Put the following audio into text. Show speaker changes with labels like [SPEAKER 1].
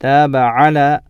[SPEAKER 1] تاب على